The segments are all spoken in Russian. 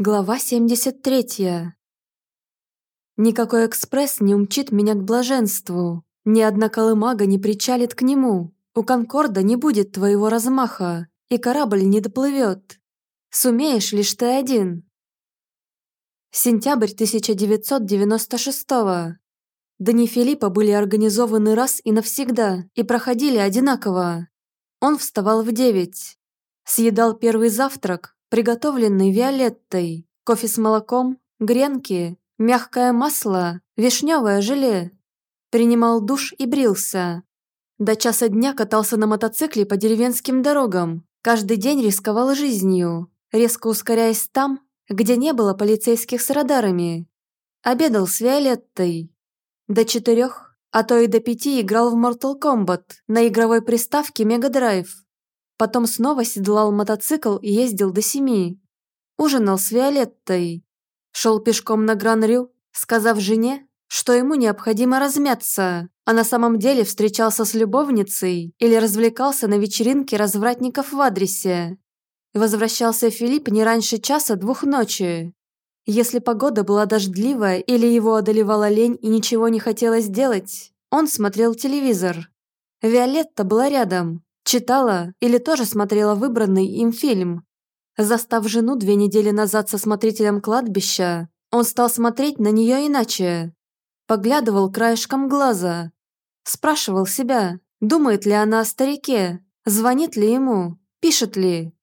Глава 73. Никакой экспресс не умчит меня к блаженству. Ни одна колымага не причалит к нему. У Конкорда не будет твоего размаха, и корабль не доплывет. Сумеешь лишь ты один. Сентябрь 1996 -го. Дни Филиппа были организованы раз и навсегда и проходили одинаково. Он вставал в девять, съедал первый завтрак, приготовленный Виолеттой, кофе с молоком, гренки, мягкое масло, вишневое желе. Принимал душ и брился. До часа дня катался на мотоцикле по деревенским дорогам, каждый день рисковал жизнью, резко ускоряясь там, где не было полицейских с радарами. Обедал с Виолеттой. До четырех, а то и до пяти играл в Mortal Kombat на игровой приставке Mega Drive. Потом снова седлал мотоцикл и ездил до семи. Ужинал с Виолеттой. Шел пешком на Гран-Рю, сказав жене, что ему необходимо размяться, а на самом деле встречался с любовницей или развлекался на вечеринке развратников в адресе. Возвращался Филипп не раньше часа двух ночи. Если погода была дождливая или его одолевала лень и ничего не хотелось делать, он смотрел телевизор. Виолетта была рядом, Читала или тоже смотрела выбранный им фильм. Застав жену две недели назад со смотрителем кладбища, он стал смотреть на нее иначе. Поглядывал краешком глаза. Спрашивал себя, думает ли она о старике, звонит ли ему, пишет ли.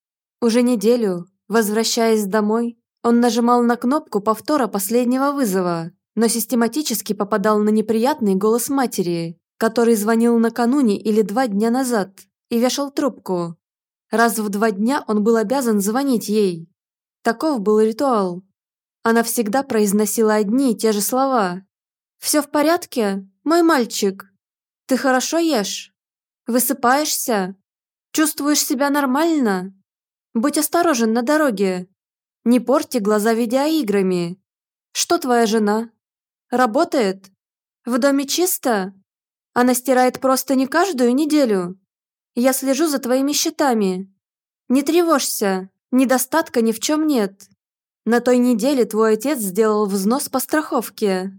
Уже неделю, возвращаясь домой, он нажимал на кнопку повтора последнего вызова, но систематически попадал на неприятный голос матери, который звонил накануне или два дня назад и вешал трубку. Раз в два дня он был обязан звонить ей. Таков был ритуал. Она всегда произносила одни и те же слова. «Все в порядке, мой мальчик? Ты хорошо ешь? Высыпаешься? Чувствуешь себя нормально? Будь осторожен на дороге. Не порти глаза видеоиграми. Что твоя жена? Работает? В доме чисто? Она стирает просто не каждую неделю?» Я слежу за твоими счетами. Не тревожься, недостатка ни в чем нет. На той неделе твой отец сделал взнос по страховке.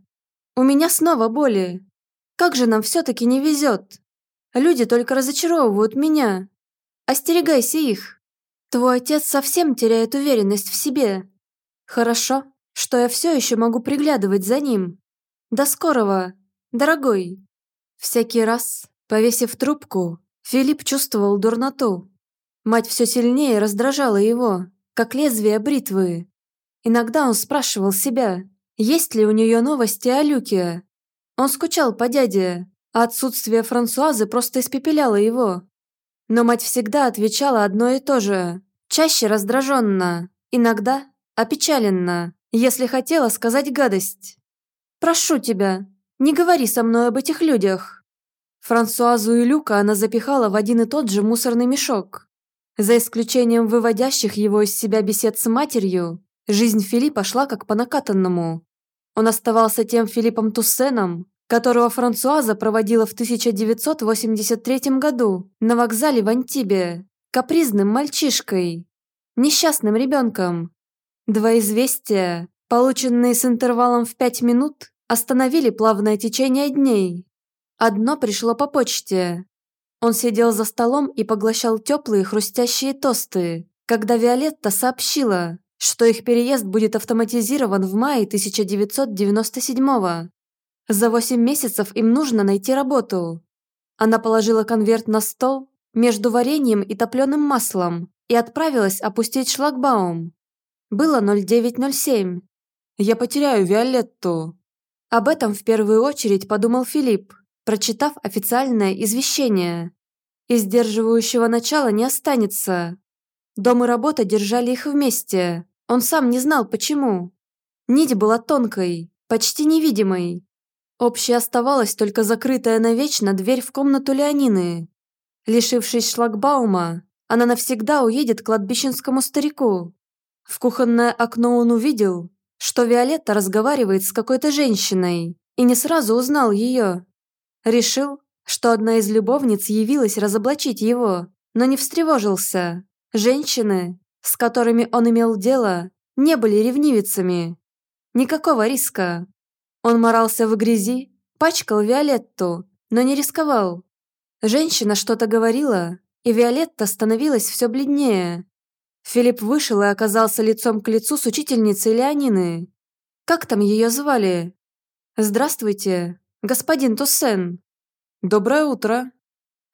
У меня снова боли. Как же нам все-таки не везет? Люди только разочаровывают меня. Остерегайся их. Твой отец совсем теряет уверенность в себе. Хорошо, что я все еще могу приглядывать за ним. До скорого, дорогой. Всякий раз, повесив трубку, Филипп чувствовал дурноту. Мать все сильнее раздражала его, как лезвие бритвы. Иногда он спрашивал себя, есть ли у нее новости о Люке. Он скучал по дяде, а отсутствие Франсуазы просто испепеляло его. Но мать всегда отвечала одно и то же, чаще раздраженно, иногда опечаленно, если хотела сказать гадость. «Прошу тебя, не говори со мной об этих людях». Франсуазу и Люка она запихала в один и тот же мусорный мешок. За исключением выводящих его из себя бесед с матерью, жизнь Филиппа шла как по накатанному. Он оставался тем Филиппом Туссеном, которого Франсуаза проводила в 1983 году на вокзале в Антибе, капризным мальчишкой, несчастным ребенком. Два известия, полученные с интервалом в пять минут, остановили плавное течение дней. Одно пришло по почте. Он сидел за столом и поглощал теплые хрустящие тосты, когда Виолетта сообщила, что их переезд будет автоматизирован в мае 1997-го. За 8 месяцев им нужно найти работу. Она положила конверт на стол между вареньем и топленым маслом и отправилась опустить шлагбаум. Было 0907. «Я потеряю Виолетту». Об этом в первую очередь подумал Филипп прочитав официальное извещение. Из сдерживающего начала не останется. Дом и работа держали их вместе. Он сам не знал, почему. Нить была тонкой, почти невидимой. Общей оставалась только закрытая навечно дверь в комнату Леонины. Лишившись шлагбаума, она навсегда уедет к кладбищенскому старику. В кухонное окно он увидел, что Виолетта разговаривает с какой-то женщиной, и не сразу узнал ее. Решил, что одна из любовниц явилась разоблачить его, но не встревожился. Женщины, с которыми он имел дело, не были ревнивицами. Никакого риска. Он морался в грязи, пачкал Виолетту, но не рисковал. Женщина что-то говорила, и Виолетта становилась все бледнее. Филипп вышел и оказался лицом к лицу с учительницей Леонины. Как там ее звали? «Здравствуйте, господин Туссен». «Доброе утро».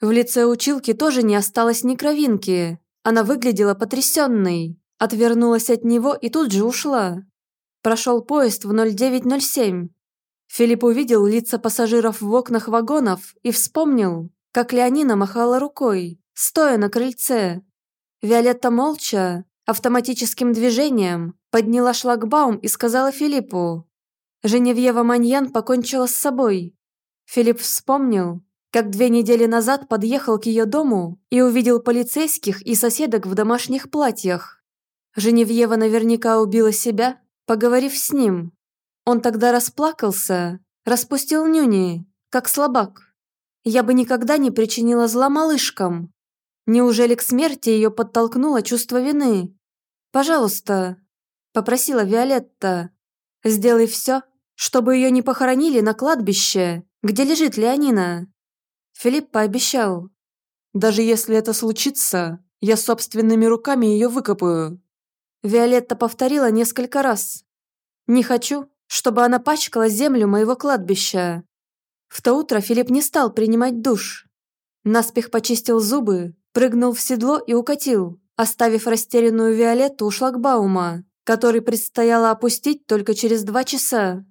В лице училки тоже не осталось ни кровинки. Она выглядела потрясенной, отвернулась от него и тут же ушла. Прошел поезд в 0907. Филипп увидел лица пассажиров в окнах вагонов и вспомнил, как Леонина махала рукой, стоя на крыльце. Виолетта молча, автоматическим движением, подняла шлагбаум и сказала Филиппу. Женевьева Маньян покончила с собой. Филипп вспомнил, как две недели назад подъехал к ее дому и увидел полицейских и соседок в домашних платьях. Женевьева наверняка убила себя, поговорив с ним. Он тогда расплакался, распустил нюни, как слабак. Я бы никогда не причинила зла малышкам, Неужели к смерти ее подтолкнуло чувство вины? «Пожалуйста», – попросила Виолетта, – «сделай все, чтобы ее не похоронили на кладбище, где лежит Леонина». Филипп пообещал. «Даже если это случится, я собственными руками ее выкопаю». Виолетта повторила несколько раз. «Не хочу, чтобы она пачкала землю моего кладбища». В то утро Филипп не стал принимать душ. Наспех почистил зубы, прыгнул в седло и укатил, оставив растерянную Виолетту у шлагбаума, который предстояло опустить только через два часа.